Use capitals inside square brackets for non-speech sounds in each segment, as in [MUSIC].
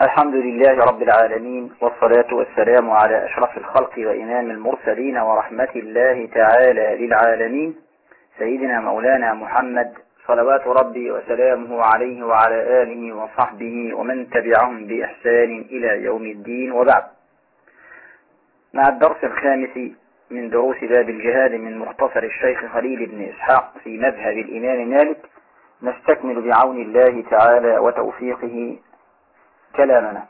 الحمد لله رب العالمين والصلاة والسلام على أشرف الخلق وإمام المرسلين ورحمة الله تعالى للعالمين. سيدنا مولانا محمد صلوات ربي وسلامه عليه وعلى آله وصحبه ومن تبعهم بإحسان إلى يوم الدين. وبعد مع الدرس الخامس من دروس باب الجهاد من مختصر الشيخ خليل بن إسحاق في مذهب الإمام مالك نستكمل بعون الله تعالى وتوفيقه كلامنا.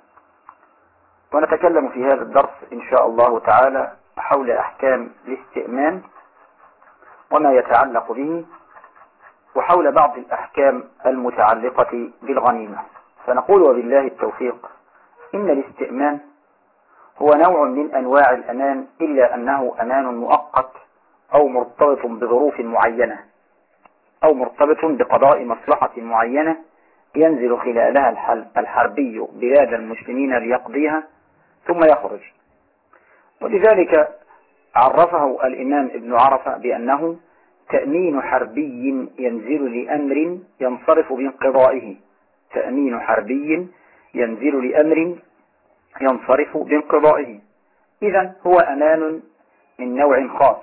ونتكلم في هذا الدرس إن شاء الله تعالى حول أحكام الاستئمان وما يتعلق به وحول بعض الأحكام المتعلقة بالغنيمة. فنقول وبالله التوفيق إن الاستئمان هو نوع من أنواع الأمان إلا أنه أمان مؤقت أو مرتبط بظروف معينة أو مرتبط بقضاء مصلحة معينة ينزل خلالها الحربي بلاد المسلمين ليقضيها ثم يخرج. ولذلك عرفه الإمام ابن عرفة بأنه تأمين حربي ينزل لأمر ينصرف بانقضائه. تأمين حربي ينزل لأمر ينصرف بانقضائه. إذا هو أمان من نوع خاص.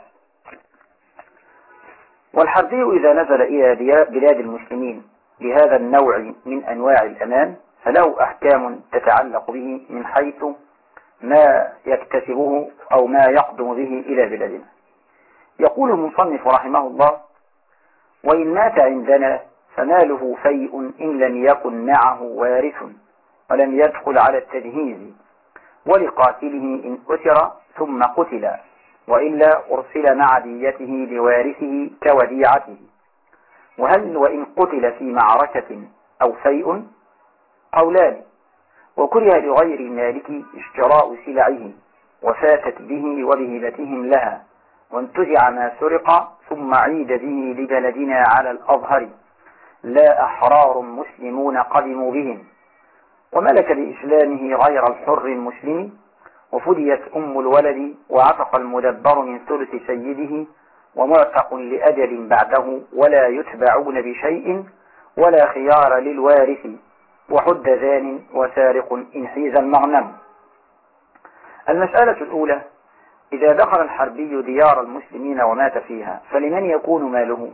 والحربي إذا نزل إلى بلاد المسلمين بهذا النوع من أنواع الأمان فله أحكام تتعلق به من حيث ما يكتسبه أو ما يقدم به إلى بلادنا. يقول المصنف رحمه الله وإن مات عندنا فماله فيء إن لم يكن معه وارث ولم يدخل على التجهيز ولقاتله إن أسر ثم قتل وإلا أرسل مع ديته لوارثه كوديعته. وهل وإن قتل في معركة أو فيء؟ قولان. وكره لغير المالك اشتراء سلعه وفاتت به وبهبتهم لها وانتزع ما سرق ثم عيد به لبلدنا على الأظهر. لا أحرار مسلمون قدموا بهم. وملك بإسلامه غير الحر المسلم وفديت أم الولد وعتق المدبر من ثلث سيده ومعتق لأجل بعده ولا يتبعون بشيء ولا خيار للوارث وحد ذان وسارق إن حيز المغنم. المسألة الأولى إذا دخل الحربي ديار المسلمين ومات فيها فلمن يكون ماله؟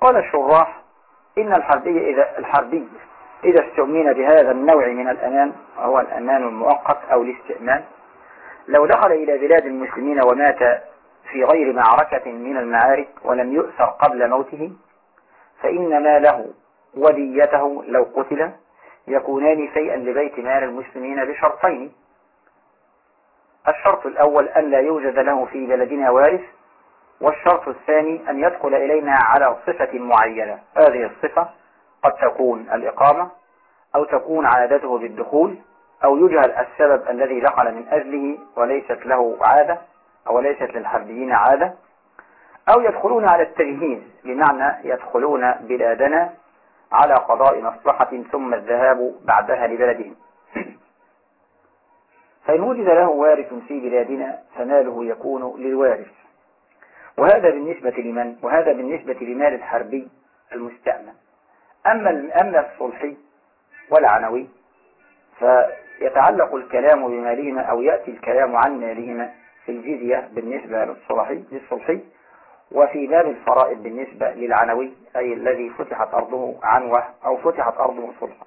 قال الشراح إن الحربي إذا الحربي إذا استؤمن بهذا النوع من الأمان وهو الأمان المؤقت أو الاستئمان لو دخل إلى بلاد المسلمين ومات في غير معركة من المعارك ولم يؤثر قبل موته فإن ماله وديته لو قتل يكونان شيئا لبيت مال المسلمين بشرطين. الشرط الأول أن لا يوجد له في بلدنا وارث والشرط الثاني أن يدخل إلينا على صفة معينة. هذه الصفة قد تكون الإقامة أو تكون عادته بالدخول أو يجهل السبب الذي دخل من أجله وليست له عادة. أو ليست للحربيين عادة؟ أو يدخلون على التجهيز بمعنى يدخلون بلادنا على قضاء مصلحة ثم الذهاب بعدها لبلدهم. [CLEARS THROAT] فإن وجد له وارث في بلادنا فماله يكون للوارث. وهذا بالنسبة لمن؟ وهذا بالنسبة لمال الحربي المستأمن. أما أما الصلحي والعنوي فيتعلق الكلام بمالهما أو يأتي الكلام عن مالهما الجزية بالنسبة للصلحي للصلحي وفي باب الفرائض بالنسبة للعنوي أي الذي فتحت أرضه عنوة أو فتحت أرضه صلحا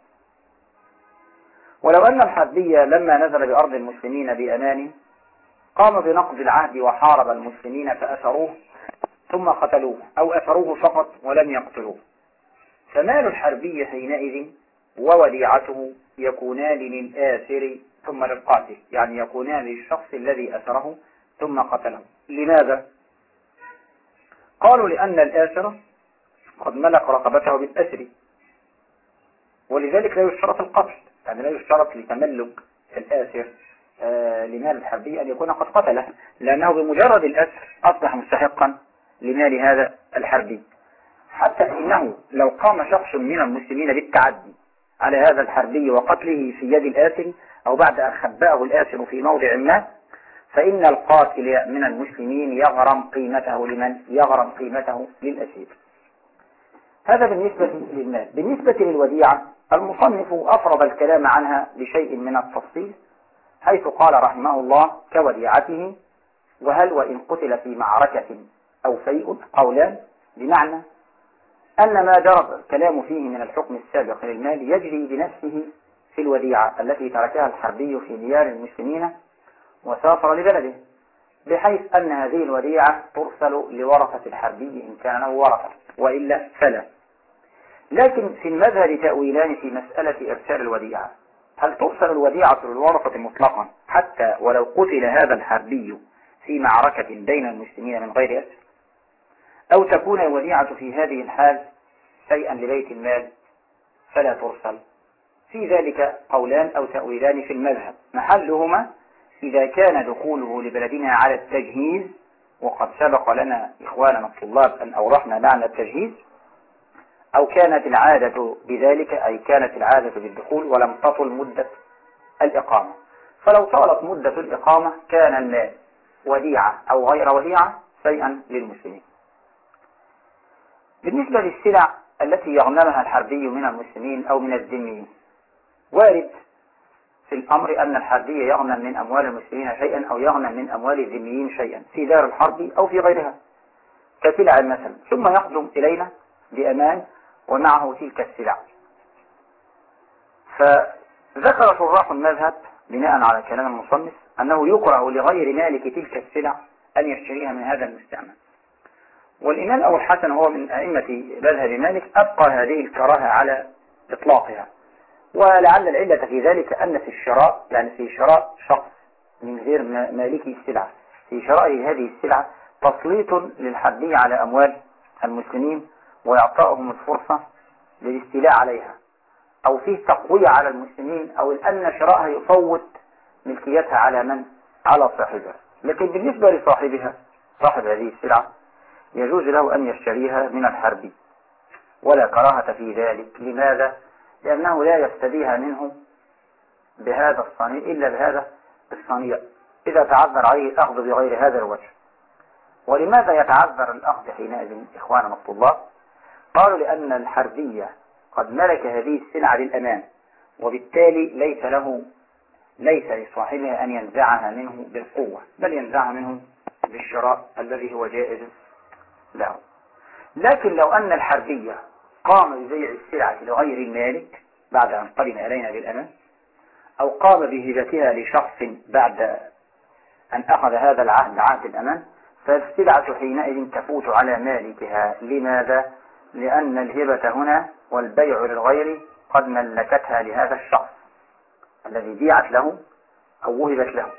ولو أن الحربي لما نزل بأرض المسلمين بأمان قام بنقض العهد وحارب المسلمين فأسروه ثم قتلوه أو أسروه فقط ولم يقتلوه. فمال الحربي حينئذ ووديعته يكونان للآسر ثم للقاتل يعني يكونان للشخص الذي أسره ثم قتله لماذا؟ قالوا لأن الآسر قد ملك رقبته بالأسر. ولذلك لا يشترط القتل. يعني لا يشترط لتملك الآسر آه لمال الحربي أن يكون قد قتله. لأنه بمجرد الأسر أصبح مستحقا لمال هذا الحربي. حتى إنه لو قام شخص من المسلمين بالتعدي على هذا الحربي وقتله في يد الآسر أو بعد أن خبأه الآسر في موضع ما فإن القاتل من المسلمين يغرم قيمته لمن؟ يغرم قيمته للأسير. هذا بالنسبة للمال بالنسبة للوديعة المصنف أفرض الكلام عنها بشيء من التفصيل حيث قال رحمه الله كوديعته وهل وإن قتل في معركة أو شيء قولان بمعنى أن ما جرى الكلام فيه من الحكم السابق للمال يجري بنفسه في الوديعة التي تركها الحربي في ديار المسلمين وسافر لبلده بحيث أن هذه الوديعة ترسل لورثة الحربي إن كان له ورثة وإلا فلا. لكن في المذهب تأويلان في مسألة إرسال الوديعة. هل ترسل الوديعة للورثة مطلقا حتى ولو قتل هذا الحربي في معركة بين المسلمين من غير أسر أو تكون الوديعة في هذه الحال شيئا لبيت المال فلا ترسل؟ في ذلك قولان أو تأويلان في المذهب. محلهما إذا كان دخوله لبلدنا على التجهيز وقد سبق لنا إخواننا الطلاب أن أوضحنا معنى التجهيز أو كانت العادة بذلك أي كانت العادة بالدخول ولم تطل مدة الإقامة. فلو طالت مدة الإقامة كان المال وديعة أو غير وديعة شيئا للمسلمين. بالنسبة للسلع التي يغنمها الحربي من المسلمين أو من الذميين وارد الأمر أن الحربي يغنم من أموال المسلمين شيئا أو يغنم من أموال الذميين شيئا في دار الحرب أو في غيرها. كسلع مثلا. ثم يقدم إلينا بأمان ومعه تلك السلع. فذكر شراح المذهب بناء على كلام المصنف أنه يكره لغير مالك تلك السلع أن يشتريها من هذا المستعمل. والإمام أبو الحسن هو من أئمة مذهب مالك أبقى هذه الكراهة على إطلاقها. ولعل العلة في ذلك أن في الشراء يعني في شراء شخص من غير مالكي السلعة. في شراء هذه السلعة تسليط للحدي على أموال المسلمين وإعطائهم الفرصة للاستيلاء عليها. أو فيه تقوية على المسلمين أو أن شراءها يفوت ملكيتها على من؟ على صاحبها. لكن بالنسبة لصاحبها صاحب هذه السلعة يجوز له أن يشتريها من الحرب ولا كراهة في ذلك. لماذا؟ لأنه لا يفتديها منه بهذا الصنيع إلا بهذا الصنيع. إذا تعذر عليه الأخذ بغير هذا الوجه. ولماذا يتعذر الأخذ حينئذ إخواننا الطلاب؟ قالوا لأن الحربية قد ملك هذه السلعة للأمان وبالتالي ليس له ليس لصاحبها أن ينزعها منه بالقوة بل ينزعها منه بالشراء الذي هو جائز له. لكن لو أن الحربية قام ببيع السلعة لغير المالك بعد أن قدم إلينا بالأمان أو قام بهبتها لشخص بعد أن أخذ هذا العهد عهد الأمان فالسلعة حينئذ تفوت على مالكها لماذا؟ لأن الهبة هنا والبيع للغير قد ملكتها لهذا الشخص الذي بيعت له أو وهبت له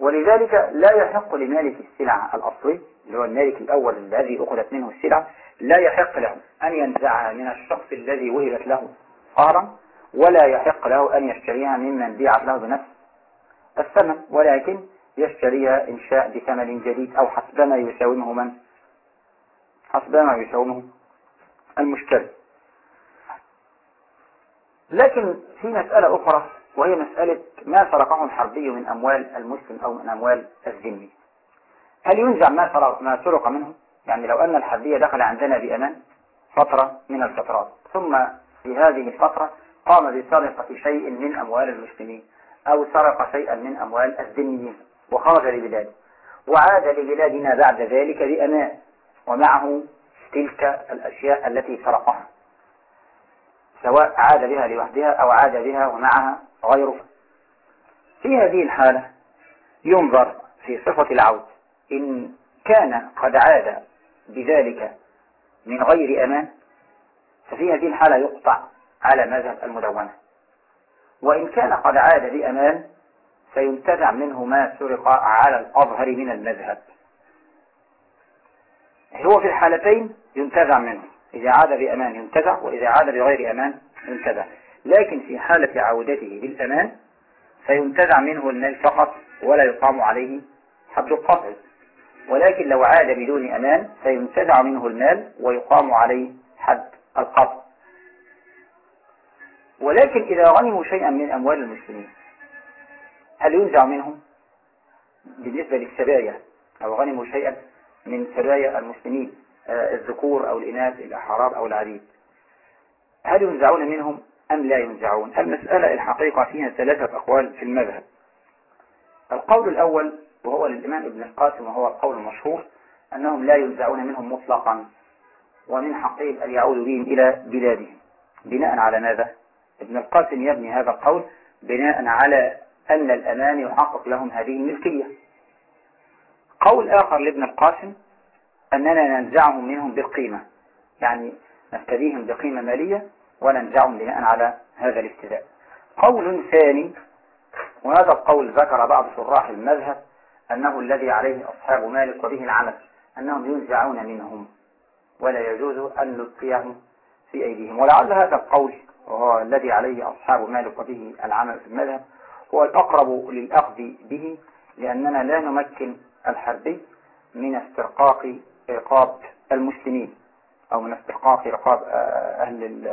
ولذلك لا يحق لمالك السلعة الأصلي اللي هو المالك الأول الذي أخذت منه السلعة لا يحق له أن ينزعها من الشخص الذي وهبت له قهرا ولا يحق له أن يشتريها ممن بيعت له بنفس الثمن ولكن يشتريها إن شاء بثمن جديد أو حسبما يساومه من؟ حسبما يساومه المشتري. لكن في مسألة أخرى وهي مسألة ما سرقه الحربي من أموال المسلم أو من أموال الذمي. هل ينزع ما سرق, ما سرق منه؟ يعني لو أن الحربي دخل عندنا بأمان فترة من الفترات. ثم في هذه الفترة قام بسرقة شيء من أموال المسلمين أو سرق شيئا من أموال الذميين وخرج لبلاده. وعاد لبلادنا بعد ذلك بأمان ومعه تلك الأشياء التي سرقها. سواء عاد بها لوحدها أو عاد بها ومعها غيره. في هذه الحالة ينظر في صفة العود إن كان قد عاد بذلك من غير أمان ففي هذه الحالة يقطع على مذهب المدونة. وإن كان قد عاد بأمان فينتزع منه ما سرق على الأظهر من المذهب. هو في الحالتين ينتزع منه. إذا عاد بأمان ينتزع وإذا عاد بغير أمان ينتزع لكن في حالة عودته بالأمان فينتزع منه المال فقط ولا يقام عليه حد القطع ولكن لو عاد بدون أمان فينتزع منه المال ويقام عليه حد القطع ولكن إذا غنموا شيئا من أموال المسلمين هل ينزع منهم؟ بالنسبة للسبايا أو غنموا شيئا من سبايا المسلمين الذكور أو الإناث الأحرار أو العبيد هل ينزعون منهم أم لا ينزعون؟ المسألة الحقيقة فيها ثلاثة أقوال في المذهب. القول الأول وهو للإمام ابن القاسم وهو القول المشهور أنهم لا ينزعون منهم مطلقا ومن حقهم أن يعودوا بهم إلى بلادهم. بناء على ماذا؟ ابن القاسم يبني هذا القول بناء على أن الأمان يحقق لهم هذه الملكية. قول آخر لابن القاسم أننا ننزعهم منهم بالقيمة. يعني نفتديهم بقيمة مالية وننزعهم بناء على هذا الافتداء قول ثاني وهذا القول ذكر بعض شراح المذهب أنه الذي عليه أصحاب مالك وبه العمل أنهم ينزعون منهم ولا يجوز أن نلقيهم في أيديهم. ولعل هذا القول وهو الذي عليه أصحاب مالك وبه العمل في المذهب هو الأقرب للأخذ به لأننا لا نمكن الحربي من استرقاق رقاب المسلمين أو من استحقاق رقاب آه، أهل,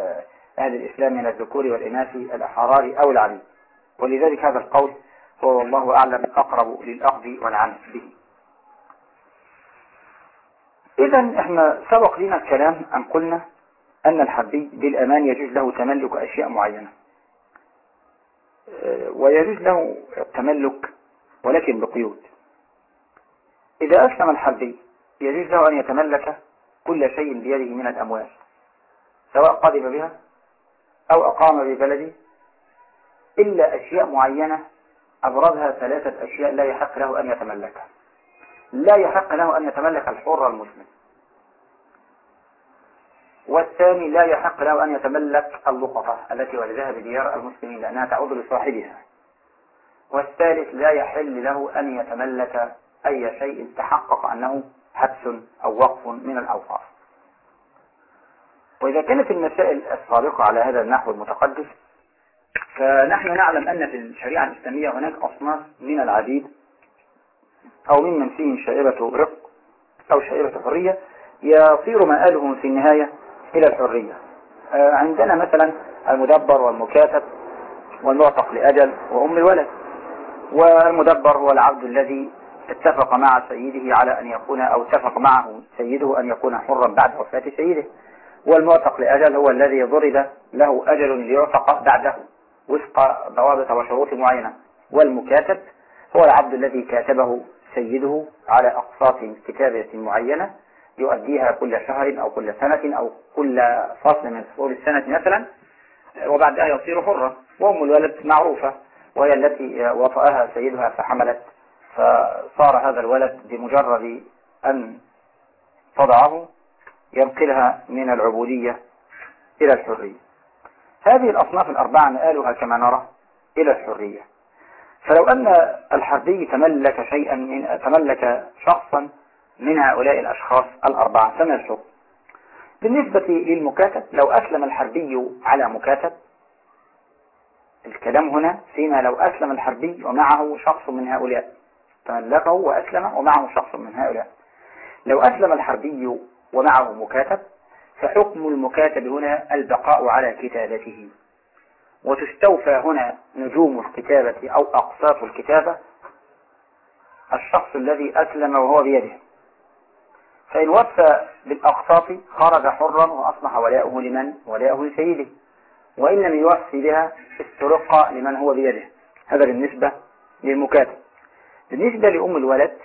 أهل الإسلام من الذكور والإناث الأحرار أو العبيد ولذلك هذا القول هو والله أعلم أقرب للأخذ والعمل به. إذا إحنا سبق لنا الكلام أن قلنا أن الحربي بالأمان يجوز له تملك أشياء معينة. آه، ويجوز له التملك ولكن بقيود. إذا أسلم الحربي يجوز له أن يتملك كل شيء بيده من الأموال سواء قدم بها أو أقام ببلده إلا أشياء معينة أبرزها ثلاثة أشياء لا يحق له أن يتملكها. لا يحق له أن يتملك الحر المسلم. والثاني لا يحق له أن يتملك اللقطة التي ولدها بديار المسلمين لأنها تعود لصاحبها. والثالث لا يحل له أن يتملك أي شيء تحقق أنه حبس أو وقف من الأوقاف. وإذا كانت المسائل السابقة على هذا النحو المتقدس فنحن نعلم أن في الشريعة الإسلامية هناك أصناف من العبيد أو ممن فيهم شائبة رق أو شائبة حرية يصير مآلهم في النهاية إلى الحرية. آه، عندنا مثلا المدبر والمكاتب والمعتق لأجل وأم الولد والمدبر هو العبد الذي اتفق مع سيده على أن يكون أو اتفق معه سيده أن يكون حرا بعد وفاة سيده. والمعتق لأجل هو الذي ضرب له أجل ليعتق بعده وفق ضوابط وشروط معينة. والمكاتب هو العبد الذي كاتبه سيده على أقساط كتابة معينة يؤديها كل شهر أو كل سنة أو كل فصل من فصول السنة مثلا وبعدها يصير حرا. وأم الولد معروفة وهي التي وطأها سيدها فحملت فصار هذا الولد بمجرد أن تضعه ينقلها من العبودية إلى الحرية. هذه الأصناف الأربعة مآلها كما نرى إلى الحرية. فلو أن الحربي تملك شيئا من تملك شخصا من هؤلاء الأشخاص الأربعة فما الحكم بالنسبة للمكاتب لو أسلم الحربي على مكاتب الكلام هنا فيما لو أسلم الحربي ومعه شخص من هؤلاء. تملكه وأسلم ومعه شخص من هؤلاء. لو أسلم الحربي ومعه مكاتب فحكم المكاتب هنا البقاء على كتابته. وتستوفى هنا نجوم الكتابة أو أقساط الكتابة الشخص الذي أسلم وهو بيده. فإن وفى بالأقساط خرج حرا وأصبح ولاؤه لمن؟ ولاؤه لسيده. وإن لم يوفي بها استرق لمن هو بيده. هذا بالنسبة للمكاتب. بالنسبة لأم الولد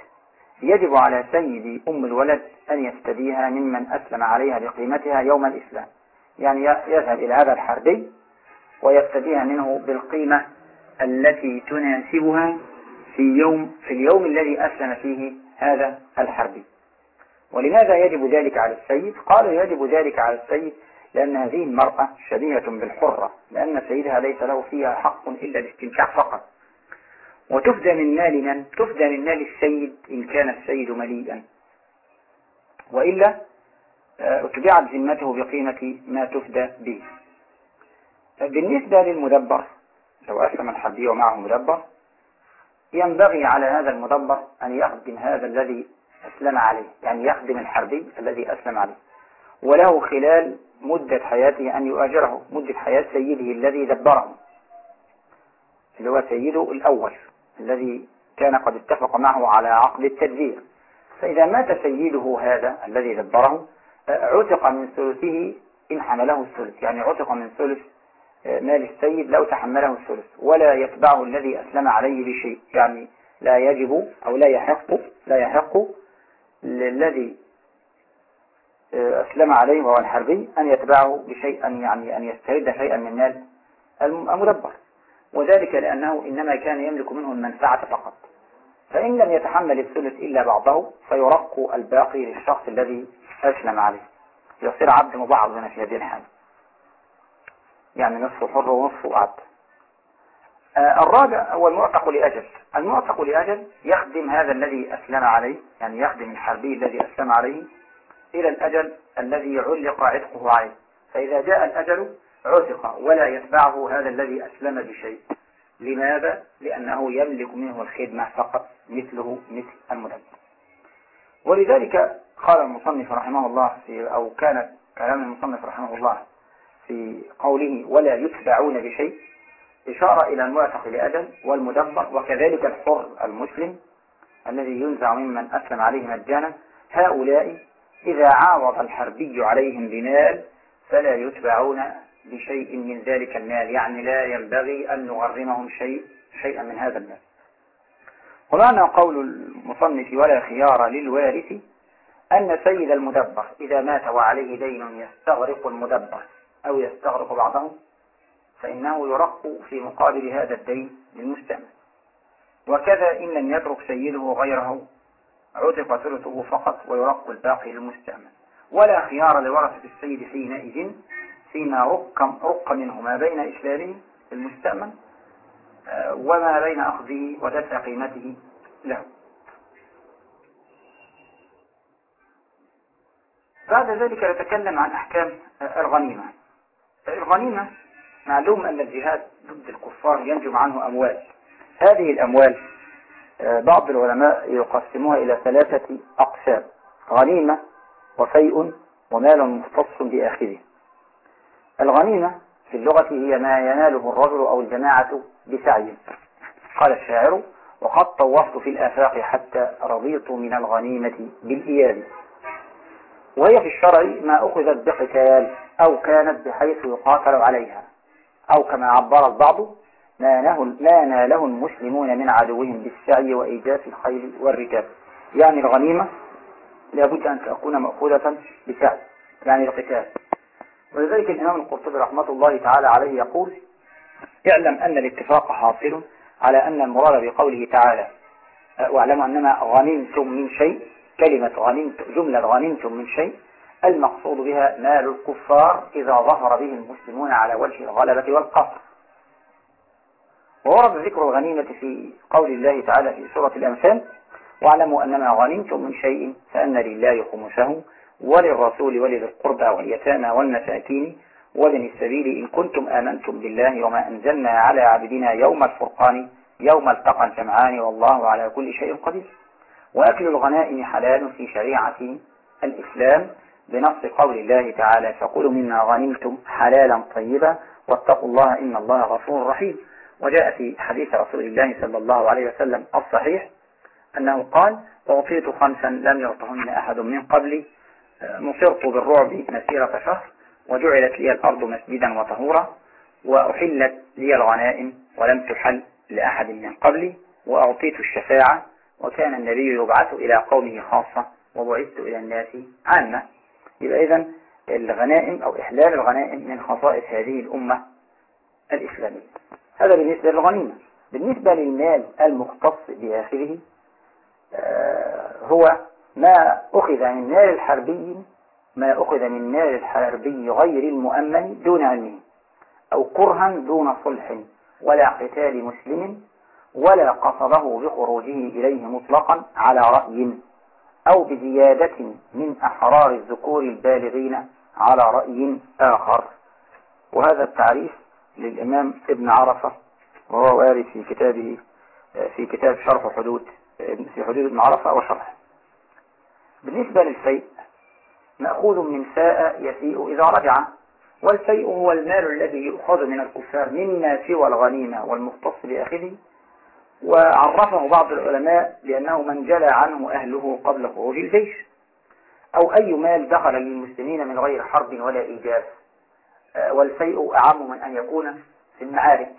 يجب على سيد أم الولد أن يفتديها ممن أسلم عليها بقيمتها يوم الإسلام. يعني يذهب إلى هذا الحربي ويفتديها منه بالقيمة التي تناسبها في يوم في اليوم الذي أسلم فيه هذا الحربي. ولماذا يجب ذلك على السيد؟ قالوا يجب ذلك على السيد لأن هذه المرأة شبيهة بالحرة لأن سيدها ليس له فيها حق إلا الاستمتاع فقط. وتفدى من مال من؟ تفدى من مال السيد إن كان السيد مليئا. وإلا اتبعت آه، ذمته بقيمة ما تفدى به. بالنسبة للمدبر لو أسلم الحربي ومعه مدبر ينبغي على هذا المدبر أن يخدم هذا الذي أسلم عليه يعني يخدم الحربي الذي أسلم عليه. وله خلال مدة حياته أن يؤجره مدة حياة سيده الذي دبره اللي هو سيده الأول. الذي كان قد اتفق معه على عقد التدبير. فإذا مات سيده هذا الذي دبره عتق من ثلثه إن حمله الثلث. يعني عتق من ثلث مال السيد لو تحمله الثلث. ولا يتبعه الذي أسلم عليه بشيء. يعني لا يجب أو لا يحق لا يحق للذي أسلم عليه وهو الحربي أن يتبعه بشيء يعني أن يسترد شيئا من مال المدبر. وذلك لأنه إنما كان يملك منه المنفعة فقط. فإن لم يتحمل الثلث إلا بعضه فيرق الباقي للشخص الذي أسلم عليه. يصير عبد مبعض في هذه الحالة يعني نصف حر ونصف عبد. آه الرابع هو المعتق لأجل. المعتق لأجل يخدم هذا الذي أسلم عليه يعني يخدم الحربي الذي أسلم عليه إلى الأجل الذي علق عتقه عليه. فإذا جاء الأجل عتق ولا يتبعه هذا الذي أسلم بشيء. لماذا؟ لأنه يملك منه الخدمة فقط مثله مثل المدبر. ولذلك قال المصنف رحمه الله في أو كان كلام المصنف رحمه الله في قوله ولا يتبعون بشيء إشارة إلى المعتق لأجل والمدبر وكذلك الحر المسلم الذي ينزع ممن أسلم عليه مجانا هؤلاء إذا عاوض الحربي عليهم بمال فلا يتبعون بشيء من ذلك المال. يعني لا ينبغي أن نغرمهم شيء شيئا من هذا المال. ومعنى قول المصنف ولا خيار للوارث أن سيد المدبر إذا مات وعليه دين يستغرق المدبر أو يستغرق بعضه فإنه يرق في مقابل هذا الدين للمستعمل وكذا إن لم يترك سيده غيره عتق ثلثه فقط ويرق الباقي للمستعمل ولا خيار لورثة السيد حينئذ فيما رق, رق منه ما بين إسلامه المستأمن آه، وما بين أخذه ودفع قيمته له. بعد ذلك نتكلم عن أحكام الغنيمة. الغنيمة معلوم أن الجهاد ضد الكفار ينجم عنه أموال. هذه الأموال آه، بعض العلماء يقسموها إلى ثلاثة أقسام غنيمة وفيء ومال مختص بآخره الغنيمة في اللغة هي ما يناله الرجل أو الجماعة بسعي. قال الشاعر وقد طوفت في الآفاق حتى رضيت من الغنيمة بالإياب. وهي في الشرع ما أخذت بقتال أو كانت بحيث يقاتل عليها. أو كما عبر البعض ما, ما ناله المسلمون من عدوهم بالسعي وإيجاف الخيل والركاب يعني الغنيمة لابد أن تكون مأخوذة بسعي يعني القتال. ولذلك الإمام القرطبي رحمة الله تعالى عليه يقول اعلم أن الاتفاق حاصل على أن المراد بقوله تعالى واعلموا أنما غنمتم من شيء كلمة غنمت جملة غنمتم من شيء المقصود بها مال الكفار إذا ظهر به المسلمون على وجه الغلبة والقهر وورد ذكر الغنيمة في قول الله تعالى في سورة الأنفال واعلموا أنما غنمتم من شيء فأن لله خمسه وللرسول ولذي القربى واليتامى والمساكين وبن السبيل إن كنتم آمنتم بالله وما أنزلنا على عبدنا يوم الفرقان يوم التقى الجمعان والله على كل شيء قدير. وأكل الغنائم حلال في شريعة الإسلام بنص قول الله تعالى فقلوا مما غنمتم حلالا طيبا واتقوا الله إن الله غفور رحيم. وجاء في حديث رسول الله صلى الله عليه وسلم الصحيح أنه قال أعطيت خمسا لم يعطهن أحد من قبلي نصرت بالرعب مسيرة شهر وجعلت لي الأرض مسجدا وطهورا وأحلت لي الغنائم ولم تحل لأحد من قبلي وأعطيت الشفاعة وكان النبي يبعث إلى قومه خاصة وبعثت إلى الناس عامة. يبقى إذن الغنائم أو إحلال الغنائم من خصائص هذه الأمة الإسلامية. هذا بالنسبة للغنيمة. بالنسبة للمال المختص بآخره آه، هو ما أخذ من مال الحربي ما أخذ من مال الحربي غير المؤمن دون علمه أو كرها دون صلح ولا قتال مسلم ولا قصده بخروجه إليه مطلقا على رأي أو بزيادة من أحرار الذكور البالغين على رأي آخر. وهذا التعريف للإمام ابن عرفة وهو وارد في كتابه في كتاب شرح حدود في حدود ابن عرفة وشرح بالنسبة للفيء مأخوذ من فاء يسيء إذا رجع. والفيء هو المال الذي يؤخذ من الكفار مما سوى الغنيمة والمختص بأخذه. وعرفه بعض العلماء بأنه من جلى عنه أهله قبل خروج الجيش. أو أي مال دخل للمسلمين من غير حرب ولا إيجاز. والفيء أعم من أن يكون في المعارك.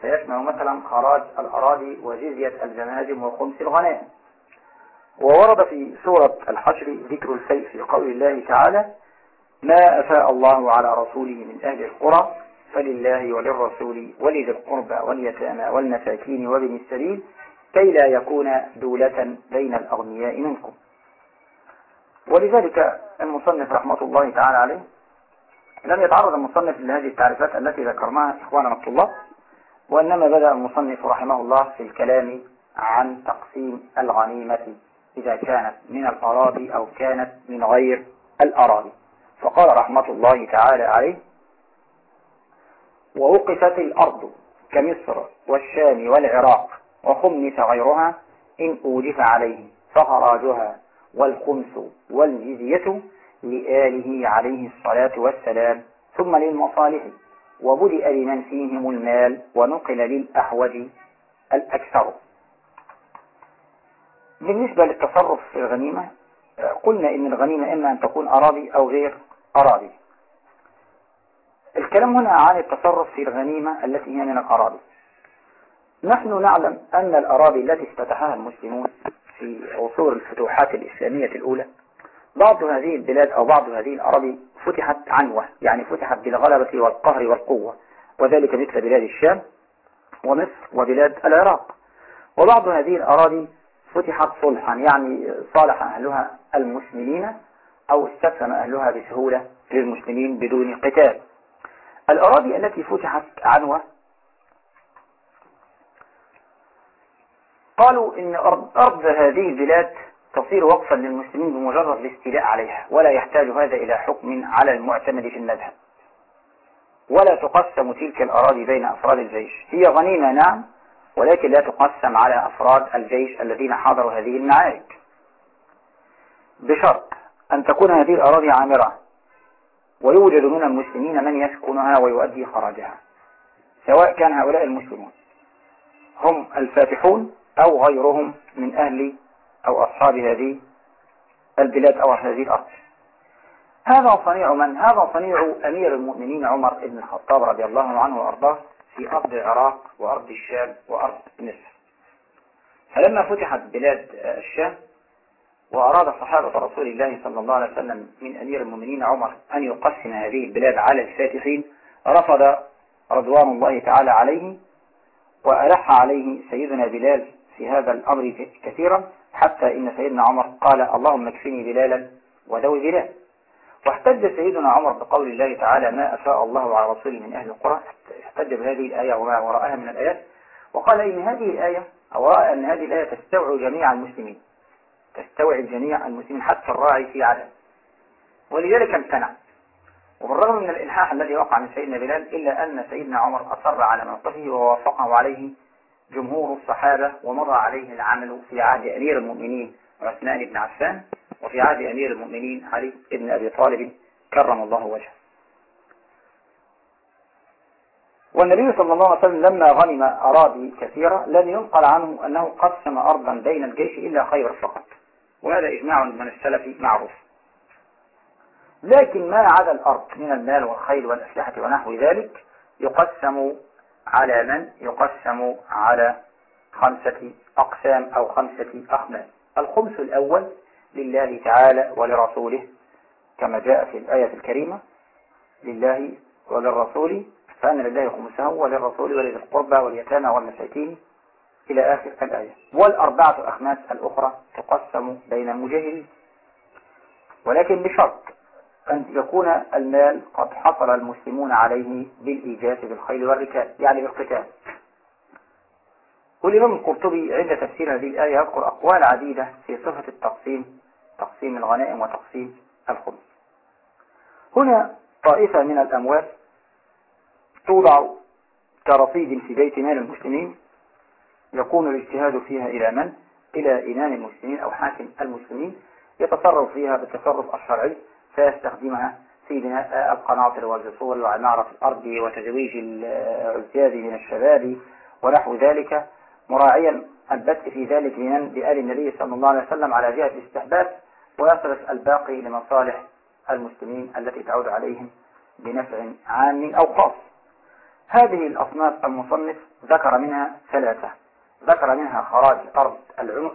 فيشمل مثلا خراج الأراضي وجزية الجنازم وخمس الغنائم. وورد في سورة الحشر ذكر الفيء في قول الله تعالى ما أفاء الله على رسوله من أهل القرى فلله وللرسول ولذي القربى واليتامى والمساكين وابن السبيل كي لا يكون دولة بين الأغنياء منكم. ولذلك المصنف رحمة الله تعالى عليه لم يتعرض المصنف لهذه التعريفات التي ذكرناها إخواننا الطلاب وإنما بدأ المصنف رحمه الله في الكلام عن تقسيم الغنيمة إذا كانت من الأراضي أو كانت من غير الأراضي. فقال رحمة الله تعالى عليه ووقفت الأرض كمصر والشام والعراق وخمس غيرها إن أوجف عليه فخراجها والخمس والجزية لآله عليه الصلاة والسلام ثم للمصالح. وبدأ لمن فيهم المال ونقل للأحوج الأكثر. بالنسبة للتصرف في الغنيمة قلنا إن الغنيمة إما أن تكون أراضي أو غير أراضي. الكلام هنا عن التصرف في الغنيمة التي هي من الأراضي. نحن نعلم أن الأراضي التي افتتحها المسلمون في عصور الفتوحات الإسلامية الأولى بعض هذه البلاد أو بعض هذه الأراضي فتحت عنوة يعني فتحت بالغلبة والقهر والقوة وذلك مثل بلاد الشام ومصر وبلاد العراق. وبعض هذه الأراضي فتحت صلحا يعني صالح أهلها المسلمين أو استسلم أهلها بسهولة للمسلمين بدون قتال. الأراضي التي فتحت عنوة؟ قالوا إن أرض هذه البلاد تصير وقفا للمسلمين بمجرد الاستيلاء عليها ولا يحتاج هذا إلى حكم على المعتمد في المذهب. ولا تقسم تلك الأراضي بين أفراد الجيش. هي غنيمة نعم ولكن لا تقسم على أفراد الجيش الذين حضروا هذه المعارك. بشرط أن تكون هذه الأراضي عامرة ويوجد من المسلمين من يسكنها ويؤدي خراجها سواء كان هؤلاء المسلمون. هم الفاتحون أو غيرهم من أهل أو أصحاب هذه البلاد أو هذه الأرض. هذا صنيع من؟ هذا صنيع أمير المؤمنين عمر بن الخطاب رضي الله عنه وأرضاه. في أرض العراق وأرض الشام وأرض مصر. فلما فتحت بلاد الشام وأراد صحابة رسول الله صلى الله عليه وسلم من أمير المؤمنين عمر أن يقسم هذه البلاد على الفاتحين رفض رضوان الله تعالى عليه وألح عليه سيدنا بلال في هذا الأمر كثيرا حتى إن سيدنا عمر قال اللهم اكفني بلالا ودوي بلال. واحتج سيدنا عمر بقول الله تعالى ما أفاء الله على رسوله من أهل القرى. احتج بهذه الآية وما وراءها من الآيات. وقال إن هذه الآية أو رأى أن هذه الآية تستوعب جميع المسلمين. تستوعب جميع المسلمين حتى الراعي في عدد ولذلك امتنع. وبالرغم من الإلحاح الذي وقع من سيدنا بلال إلا أن سيدنا عمر أصر على موقفه ووافقه عليه جمهور الصحابة ومضى عليه العمل في عهد أمير المؤمنين عثمان بن عفان. وفي عهد أمير المؤمنين علي بن أبي طالب كرم الله وجهه. والنبي صلى الله عليه وسلم لما غنم أراضي كثيرة لم ينقل عنه أنه قسم أرضا بين الجيش إلا خير فقط وهذا إجماع من السلف معروف. لكن ما عدا الأرض من المال والخيل والأسلحة ونحو ذلك يقسم على من؟ يقسم على خمسة أقسام أو خمسة أخماس الخمس الأول لله تعالى ولرسوله كما جاء في الآية الكريمة لله وللرسول فأن لله خمسه وللرسول ولذي القربى واليتامى والمساكين إلى آخر الآية. والأربعة أخماس الأخرى تقسم بين المجاهدين. ولكن بشرط أن يكون المال قد حصل المسلمون عليه بالإيجاز بالخيل والركاب يعني بالقتال. والإمام القرطبي عند تفسير هذه الآية يذكر أقوال عديدة في صفة التقسيم. تقسيم الغنائم وتقسيم الخمس هنا طائفة من الأموال توضع كرصيد في بيت مال المسلمين يكون الاجتهاد فيها إلى من؟ إلى إمام المسلمين أو حاكم المسلمين يتصرف فيها بالتصرف الشرعي فيستخدمها في بناء القناطر والجسور وعمارة الأرض وتزويج العزاب من الشباب ونحو ذلك مراعيا البت في ذلك بآل النبي صلى الله عليه وسلم على جهة الاستحباب ويصرف الباقي لمصالح المسلمين التي تعود عليهم بنفع عام أو خاص. هذه الأصناف المصنف ذكر منها ثلاثة. ذكر منها خراج أرض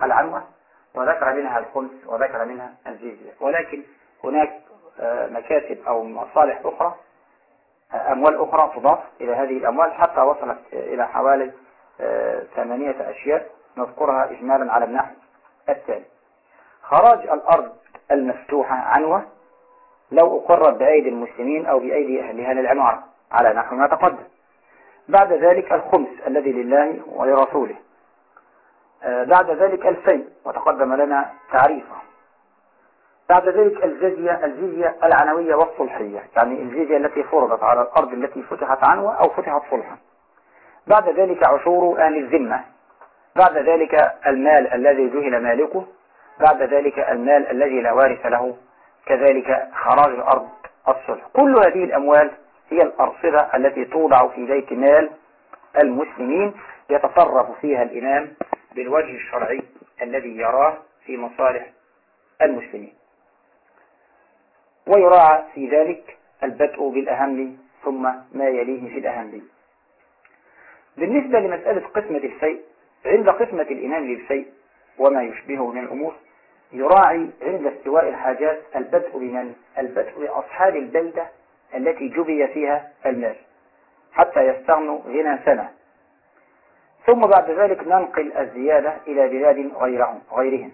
العنوة وذكر منها الخمس وذكر منها الجزية ولكن هناك آه، مكاسب أو مصالح أخرى آه، أموال أخرى تضاف إلى هذه الأموال حتى وصلت إلى حوالي آه، ثمانية أشياء نذكرها إجمالا على النحو التالي خراج الأرض المفتوحة عنوة لو أقرت بأيدي المسلمين أو بأيدي أهلها للعمارة على نحو ما تقدم. بعد ذلك الخمس الذي لله ولرسوله. آه، بعد ذلك الفي وتقدم لنا تعريفه. بعد ذلك الجزية الجزية العنوية والصلحية يعني الجزية التي فرضت على الأرض التي فتحت عنوة أو فتحت صلحا. بعد ذلك عشور أهل الذمة. بعد ذلك المال الذي جهل مالكه. بعد ذلك المال الذي لا وارث له. كذلك خراج الأرض الصلح. كل هذه الأموال هي الأرصدة التي توضع في بيت مال المسلمين يتصرف فيها الإمام بالوجه الشرعي الذي يراه في مصالح المسلمين. ويراعى في ذلك البدء بالأهم ثم ما يليه في الأهم. بالنسبة لمسألة قسمة الفيء عند قسمة الإمام للفيء وما يشبهه من الأمور يراعي عند استواء الحاجات البدء بمن؟ البدء بأصحاب البلدة التي جبي فيها المال حتى يستغنوا غنى سنة. ثم بعد ذلك ننقل الزيادة إلى بلاد غيرهم غيرهم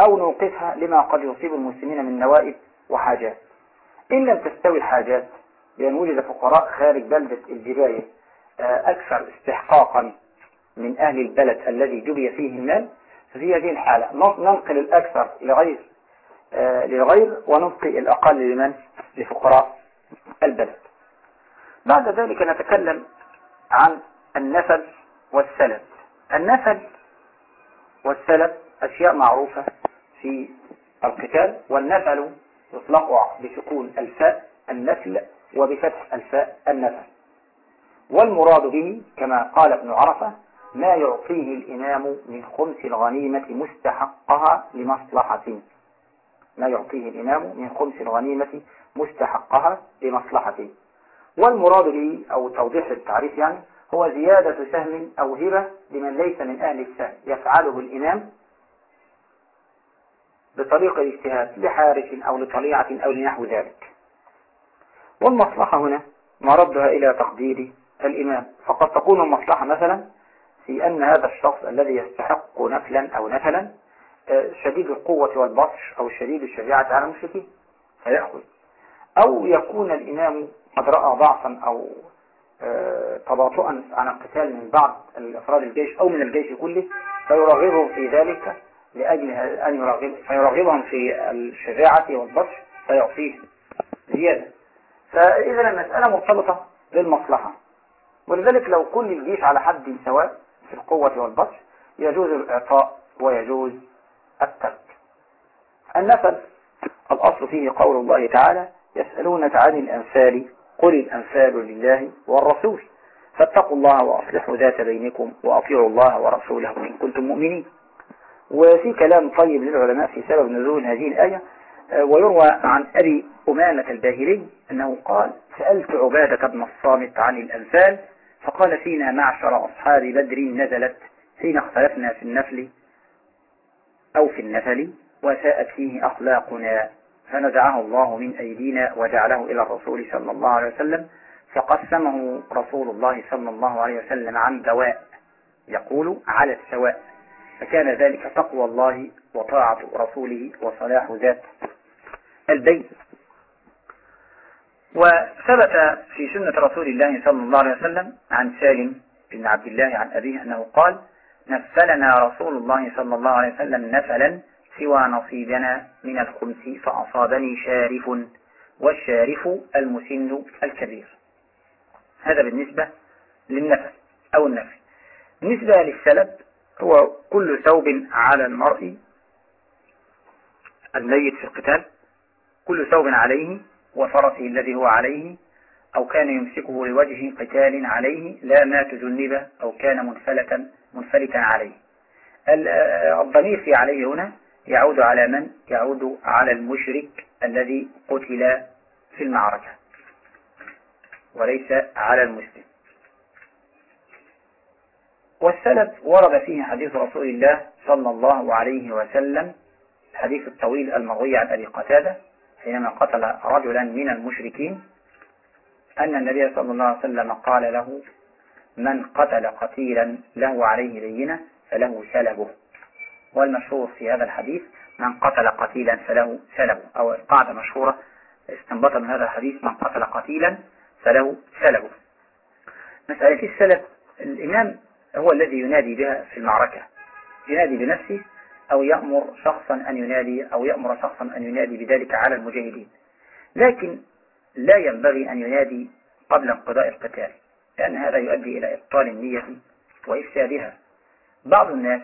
أو نوقفها لما قد يصيب المسلمين من نوائب وحاجات. إن لم تستوي الحاجات لأن وجد فقراء خارج بلدة الجباية أكثر استحقاقا من أهل البلد الذي جبي فيه المال ففي هذه الحالة. ننقل الأكثر لغير آه، للغير ونبقي الأقل لمن؟ لفقراء البلد. بعد ذلك نتكلم عن النفل والسلب. النفل والسلب أشياء معروفة في القتال والنفل يطلق بسكون الفاء النفل وبفتح الفاء النفل والمراد به كما قال ابن عرفة ما يعطيه الإمام من خمس الغنيمة مستحقها لمصلحة. ما يعطيه الإمام من خمس الغنيمة مستحقها لمصلحة. والمراد به أو توضيح التعريف يعني هو زيادة سهم أو هبة لمن ليس من أهل السهم يفعله الإمام بطريق الاجتهاد لحارس أو لطليعة أو لنحو ذلك. والمصلحة هنا مردها إلى تقدير الإمام فقد تكون المصلحة مثلا في أن هذا الشخص الذي يستحق نفلا أو نفلا آه، شديد القوة والبطش أو شديد الشجاعة على المشركين. فيأخذ. أو يكون الإمام قد رأى ضعفا أو آه، تباطؤا عن القتال من بعض أفراد الجيش أو من الجيش كله فيرغبهم في ذلك لأجل أن يرغب فيرغبهم في الشجاعة والبطش فيعطيه زيادة. فإذا المسألة مرتبطة بالمصلحة. ولذلك لو كل الجيش على حد سواء في القوة والبطش يجوز الإعطاء ويجوز الترك. النفل الأصل فيه قول الله تعالى يسألونك عن الأنفال قل الأنفال لله والرسول. فاتقوا الله وأصلحوا ذات بينكم وأطيعوا الله ورسوله إن كنتم مؤمنين. وفي كلام طيب للعلماء في سبب نزول هذه الآية ويروى عن أبي أمامة الباهلي أنه قال سألت عبادة بن الصامت عن الأنفال فقال فينا معشر أصحاب بدر نزلت حين اختلفنا في النفل أو في النفل وساءت فيه أخلاقنا فنزعه الله من أيدينا وجعله إلى الرسول صلى الله عليه وسلم فقسمه رسول الله صلى الله عليه وسلم عن دواء يقول على السواء فكان ذلك تقوى الله وطاعة رسوله وصلاح ذات البيت. وثبت في سنة رسول الله صلى الله عليه وسلم عن سالم بن عبد الله عن أبيه أنه قال نفلنا رسول الله صلى الله عليه وسلم نفلا سوى نصيبنا من الخمس فأصابني شارف والشارف المسن الكبير. هذا بالنسبة للنفل أو النفل. بالنسبة للسلب هو كل ثوب على المرء الميت في القتال كل ثوب عليه وفرسه الذي هو عليه أو كان يمسكه لوجه قتال عليه لا ما تجنب أو كان منفلتا منفلتا عليه الضمير في عليه هنا يعود على من؟ يعود على المشرك الذي قتل في المعركة وليس على المسلم والسلب ورد فيه حديث رسول الله صلى الله عليه وسلم الحديث الطويل المروي عن أبي قتادة حينما قتل رجلا من المشركين أن النبي صلى الله عليه وسلم قال له من قتل قتيلا له عليه بينة فله سلبه. والمشهور في هذا الحديث من قتل قتيلا فله سلبه. أو قاعدة مشهورة استنبط من هذا الحديث من قتل قتيلا فله سلبه. مسألة السلب الإمام هو الذي ينادي بها في المعركة ينادي بنفسه أو يأمر شخصا أن ينادي أو يأمر شخصا أن ينادي بذلك على المجاهدين. لكن لا ينبغي أن ينادي قبل انقضاء القتال لأن هذا يؤدي إلى إبطال النية وإفسادها. بعض الناس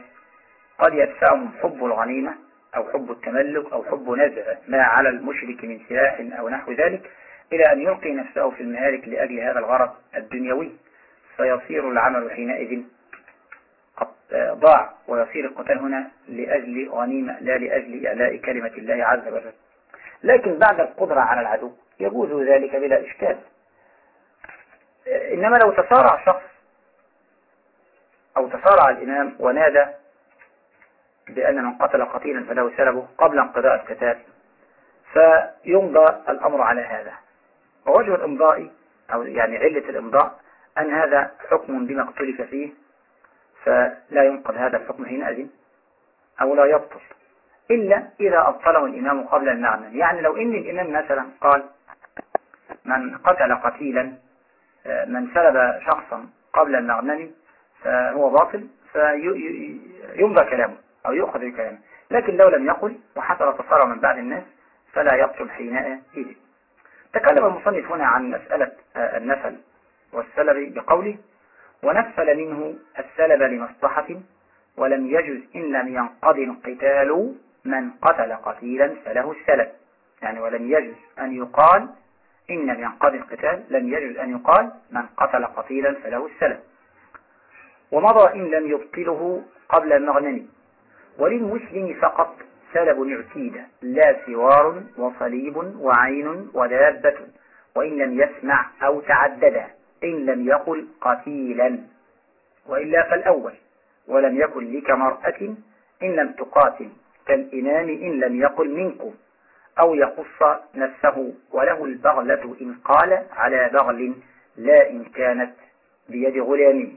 قد يدفعهم حب الغنيمة أو حب التملك أو حب نزع ما على المشرك من سلاح أو نحو ذلك إلى أن يلقي نفسه في المهالك لأجل هذا الغرض الدنيوي. فيصير العمل حينئذ ضاع ويصير القتال هنا لأجل غنيمة لا لأجل إعلاء كلمة الله عز وجل. لكن بعد القدرة على العدو يجوز ذلك بلا إشكال. إنما لو تصارع شخص أو تصارع الإمام ونادى بأن من قتل قتيلا فله سلبه قبل انقضاء القتال فيمضى الأمر على هذا. ووجه الإمضاء أو يعني علة الإمضاء أن هذا حكم بما اختلف فيه فلا ينقض هذا الحكم حينئذ أو لا يبطل. إلا إذا أبطله الإمام قبل المعنى. يعني لو إن الإمام مثلا قال من قتل قتيلا من سلب شخصا قبل المغنم فهو باطل فيمضى كلامه أو يؤخذ الكلام لكن لو لم يقل وحصل تصارع من بعد الناس فلا يبطل حينئذ تكلم المصنف هنا عن مسألة النفل والسلب بقوله ونفل منه السلب لمصلحة ولم يجز إن لم ينقض القتال من قتل قتيلا فله السلب. يعني ولم يجز أن يقال إن لم ينقض القتال لم يجز أن يقال من قتل قتيلا فله السلب. ومضى إن لم يبطله قبل المغنم. وللمسلم فقط سلب اعتيد لا سوار وصليب وعين ودابة وإن لم يسمع أو تعدد. إن لم يقل قتيلا وإلا فالأول. ولم يكن لك مرأة إن لم تقاتل كالإمام إن لم يقل منكم أو يقص نفسه وله البغلة إن قال على بغل لا إن كانت بيد غلام.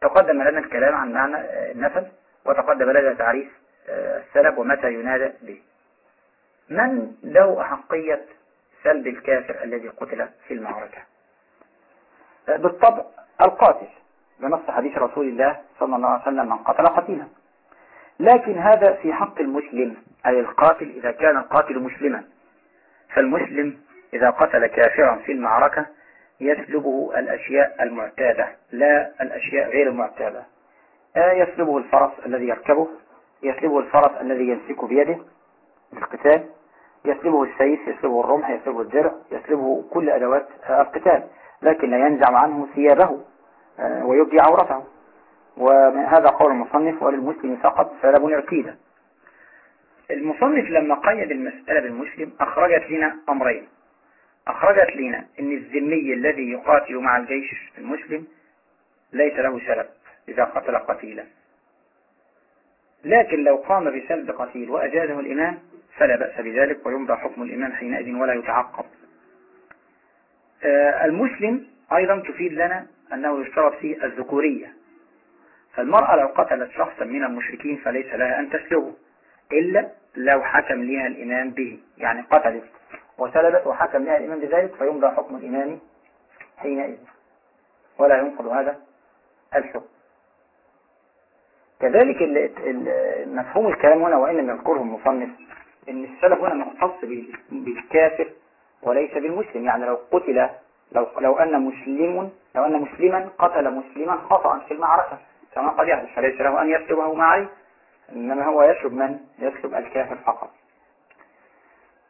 تقدم لنا الكلام عن معنى النفل وتقدم لنا تعريف السلب ومتى ينادى به. من له أحقية سلب الكافر الذي قتل في المعركة؟ بالطبع القاتل بنص حديث رسول الله صلى الله عليه وسلم من قتل قتيلا. لكن هذا في حق المسلم أي القاتل إذا كان القاتل مسلما. فالمسلم إذا قتل كافرا في المعركة يسلبه الأشياء المعتادة لا الأشياء غير المعتادة. آه، يسلبه الفرس الذي يركبه يسلبه الفرس الذي يمسك بيده القتال يسلبه السيف يسلبه الرمح يسلبه الدرع يسلبه كل أدوات القتال. لكن لا ينزع عنه ثيابه آه، ويبدي عورته. وهذا قول المصنف وللمسلم فقط سلب اعتيدا المصنف لما قيد المسألة بالمسلم أخرجت لنا أمرين. أخرجت لنا أن الذمي الذي يقاتل مع الجيش المسلم ليس له سلب إذا قتل قتيلا. لكن لو قام بسلب قتيل وأجازه الإمام فلا بأس بذلك ويمضى حكم الإمام حينئذ ولا يتعقب. المسلم أيضا تفيد لنا أنه يشترط فيه الذكورية. فالمرأة لو قتلت شخصا من المشركين فليس لها أن تسلبه إلا لو حكم لها الإمام به يعني قتلت وسلبت وحكم لها الإمام بذلك فيمضى حكم الإمام حينئذ. ولا ينقض هذا الحكم. كذلك مفهوم الكلام هنا وإن لم يذكره المصنف إن السلف هنا مختص بالكافر وليس بالمسلم. يعني لو قتل لو, لو أن مسلم لو أن مسلما قتل مسلما خطأ في المعركة. كما قد يحدث. فليس له أن يسلبه معي إنما هو يسلب من؟ يسلب الكافر فقط.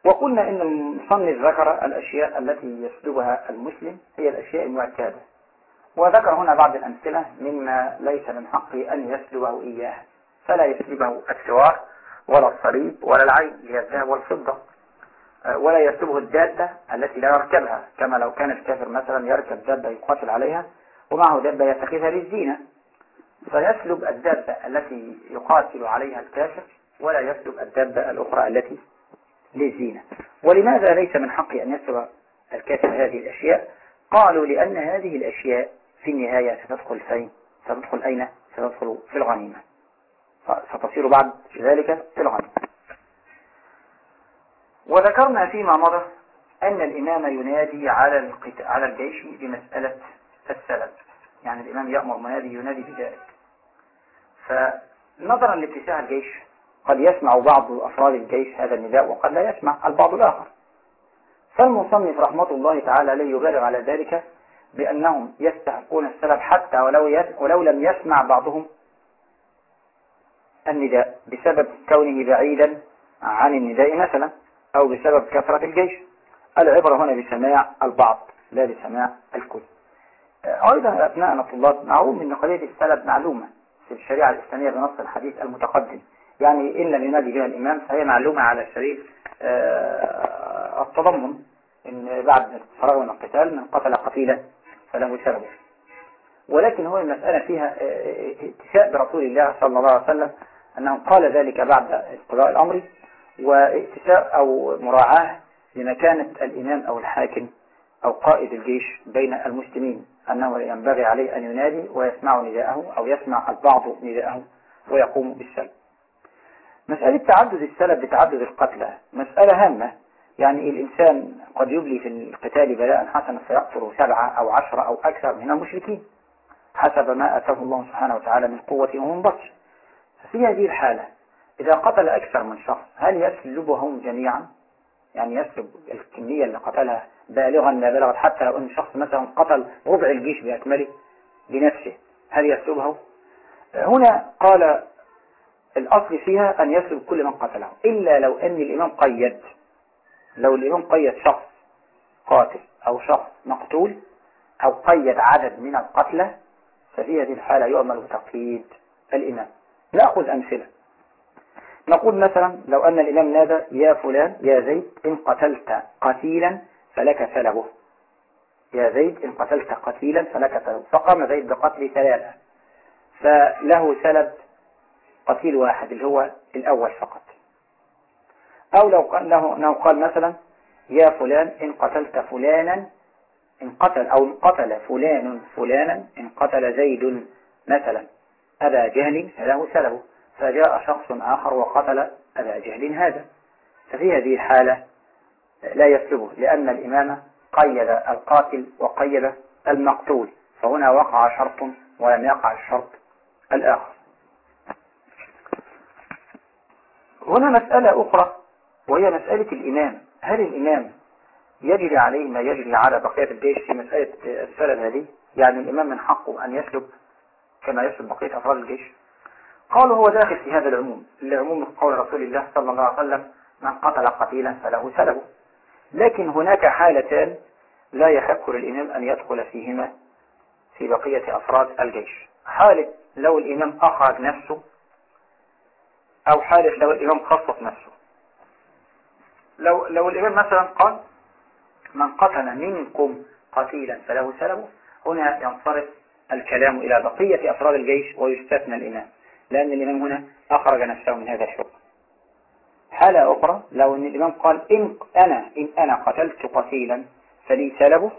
وقلنا إن المصنف ذكر الأشياء التي يسلبها المسلم هي الأشياء المعتادة. وذكر هنا بعض الأمثلة مما ليس من حقه أن يسلبه إياه. فلا يسلبه السوار ولا الصليب ولا العين هي الذهب والفضة. ولا يسلبه الدابة التي لا يركبها كما لو كان الكافر مثلا يركب دابة يقاتل عليها ومعه دابة يتخذها للزينة. فيسلب الدابة التي يقاتل عليها الكافر ولا يسلب الدابة الأخرى التي للزينة. ولماذا ليس من حقه أن يسلب الكافر هذه الأشياء؟ قالوا لأن هذه الأشياء في النهاية ستدخل فين؟ ستدخل أين؟ ستدخل في الغنيمة. ستصير بعد ذلك في الغنيمة. وذكرنا فيما مضى أن الإمام ينادي على على الجيش بمسألة السلب يعني الإمام يأمر منادي ينادي بذلك. فنظرا لاتساع الجيش قد يسمع بعض أفراد الجيش هذا النداء وقد لا يسمع البعض الآخر. فالمصنف رحمة الله تعالى لن يبالغ على ذلك بأنهم يستحقون السلب حتى ولو, ولو لم يسمع بعضهم النداء بسبب كونه بعيدا عن النداء مثلا. أو بسبب كثرة الجيش. العبرة هنا بسماع البعض لا بسماع الكل. أيضا أبناءنا الطلاب معلوم أن قضية السلب معلومة في الشريعة الإسلامية بنص الحديث المتقدم. يعني إن لم ينادي بها الإمام فهي معلومة على سبيل آه، التضمن. إن بعد فرغ من القتال من قتل قتيلا فله سبب ولكن هو المسألة فيها آه، اتساء برسول الله صلى الله عليه وسلم أنه قال ذلك بعد استقراء الأمر. واتساء أو مراعاة لمكانة الإمام أو الحاكم أو قائد الجيش بين المسلمين. أنه ينبغي عليه أن ينادي ويسمع نداءه أو يسمع البعض نداءه ويقوم بالسلب. مسألة تعدد السلب بتعدد القتلى. مسألة هامة. يعني الإنسان قد يبلي في القتال بلاء حسنا فيقتل سبعة أو عشرة أو أكثر من المشركين حسب ما أتاه الله سبحانه وتعالى من قوة ومن بطش ففي هذه الحالة إذا قتل أكثر من شخص هل يسلبهم جميعا؟ يعني يسلب الكمية اللي قتلها بالغا لا بلغت حتى لو أن شخص مثلا قتل ربع الجيش بأكمله بنفسه هل يسلبه؟ هنا قال الأصل فيها أن يسلب كل من قتله إلا لو أن الإمام قيد لو الإمام قيد شخص قاتل أو شخص مقتول أو قيد عدد من القتلى ففي هذه الحالة يؤمل بتقييد الإمام. نأخذ أمثلة. نقول مثلا لو أن الإمام نادى يا فلان يا زيد إن قتلت قتيلا فلك سلبه يا زيد إن قتلت قتيلا فلك سلبه فقام زيد بقتل ثلاثة فله سلب قتيل واحد اللي هو الأول فقط. أو لو قال قال مثلا يا فلان إن قتلت فلانا إن قتل أو قتل فلان فلانا إن قتل زيد مثلا. أبا جهل فله سلبه فجاء شخص آخر وقتل أبا جهل هذا. ففي هذه الحالة لا يسلبه لأن الإمام قيد القاتل وقيد المقتول فهنا وقع شرط ولم يقع الشرط الآخر. هنا مسألة أخرى وهي مسألة الإمام. هل الإمام يجري عليه ما يجري على بقية الجيش في مسألة السلب هذه؟ يعني الإمام من حقه أن يسلب كما يسلب بقية أفراد الجيش؟ قالوا هو داخل في هذا العموم العموم قول رسول الله صلى الله عليه وسلم من قتل قتيلا فله سلبه. لكن هناك حالتان لا يحق للإمام أن يدخل فيهما في بقية أفراد الجيش. حالة لو الإمام أخرج نفسه أو حالة لو الإمام خصص نفسه. لو, لو الإمام مثلا قال من قتل منكم قتيلا فله سلبه. هنا ينصرف الكلام إلى بقية أفراد الجيش ويستثنى الإمام. لأن الإمام هنا أخرج نفسه من هذا الحكم. حالة أخرى لو أن الإمام قال إن أنا إن أنا قتلت قتيلا فلي سلبه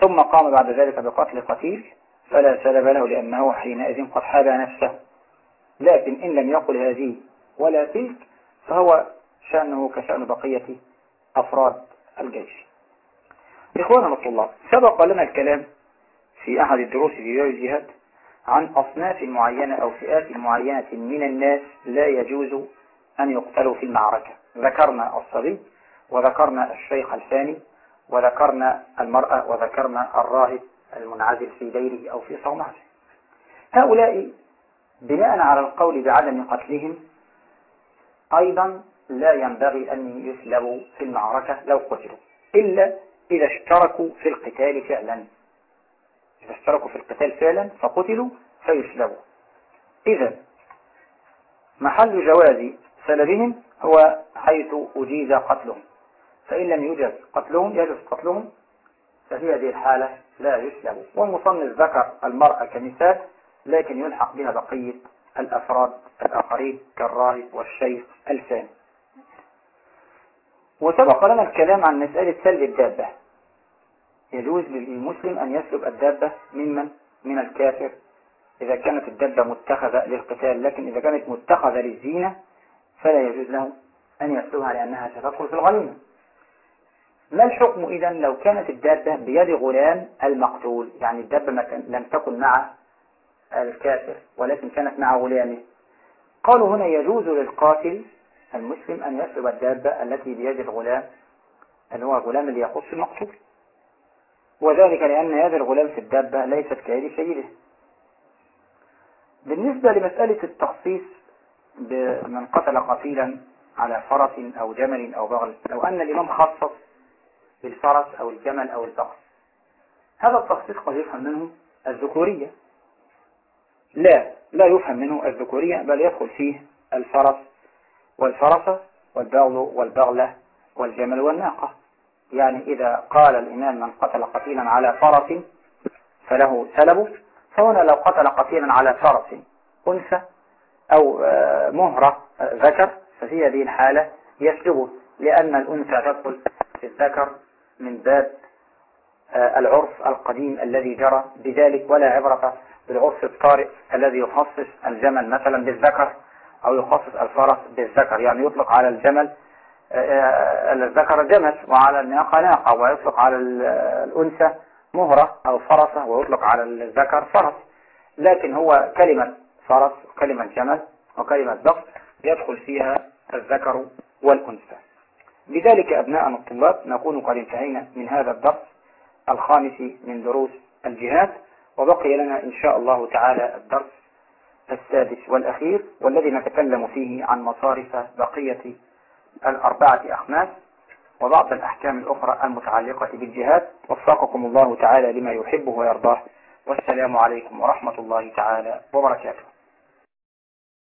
ثم قام بعد ذلك بقتل قتيل فلا سلب له لأنه حينئذ قد حاب نفسه. لكن إن لم يقل هذه ولا تلك فهو شأنه كشأن بقية أفراد الجيش. إخوانا الطلاب سبق لنا الكلام في أحد الدروس في باب الجهاد. عن أصناف معينة أو فئات معينة من الناس لا يجوز أن يقتلوا في المعركة. ذكرنا الصبي وذكرنا الشيخ الثاني وذكرنا المرأة وذكرنا الراهب المنعزل في ديره أو في صومعته. هؤلاء بناء على القول بعدم قتلهم أيضا لا ينبغي أن يسلبوا في المعركة لو قتلوا إلا إذا اشتركوا في القتال فعلا. إذا اشتركوا في القتال فعلا فقتلوا فيسلبوا. إذا محل جواز سلبهم هو حيث أجيز قتلهم. فإن لم يجز قتلهم يجز قتلهم ففي هذه الحالة لا يسلب. والمصنف ذكر المرأة كمثال لكن يلحق بها بقية الأفراد الآخرين كالراهب والشيخ الفاني وسبق لنا الكلام عن مسألة سلب الدابة. يجوز للمسلم أن يسلب الدابة ممن من؟ الكافر. إذا كانت الدابة متخذة للقتال لكن إذا كانت متخذة للزينة فلا يجوز له أن يسلبها لأنها ستدخل في الغنيمة ما الحكم إذا لو كانت الدابة بيد غلام المقتول؟ يعني الدابة لم تكن مع الكافر ولكن كانت مع غلامه. قالوا هنا يجوز للقاتل المسلم أن يسلب الدابة التي بيد الغلام اللي هو غلام اللي المقتول. وذلك لأن يد الغلام في الدابة ليست كيد سيده بالنسبة لمسألة التخصيص بمن قتل قتيلا على فرس أو جمل أو بغل لو أن الإمام خصص بالفرس أو الجمل أو البغل. هذا التخصيص قد يفهم منه الذكورية. لا لا يفهم منه الذكورية بل يدخل فيه الفرس والفرسة والبغل والبغلة والجمل والناقة. يعني إذا قال الإمام من قتل قتيلا على فرس فله سلبه فهنا لو قتل قتيلا على فرس أنثى أو آه، مهرة آه، ذكر ففي هذه الحالة يسلبه لأن الأنثى تدخل في الذكر من باب آه، العرف القديم الذي جرى بذلك ولا عبرة بالعرف الطارئ الذي يخصص الجمل مثلا بالذكر أو يخصص الفرس بالذكر يعني يطلق على الجمل الذكر جمل وعلى الناقة ناقة ويطلق على الأنثى مهرة أو فرسة ويطلق على الذكر فرس. لكن هو كلمة فرس وكلمة جمل وكلمة ضغط يدخل فيها الذكر والأنثى. لذلك أبناءنا الطلاب نكون قد انتهينا من هذا الدرس الخامس من دروس الجهاد وبقي لنا إن شاء الله تعالى الدرس السادس والأخير والذي نتكلم فيه عن مصارف بقية الأربعة أخماس وبعض الأحكام الأخرى المتعلقة بالجهاد. وفقكم الله تعالى لما يحبه ويرضاه. والسلام عليكم ورحمة الله تعالى وبركاته.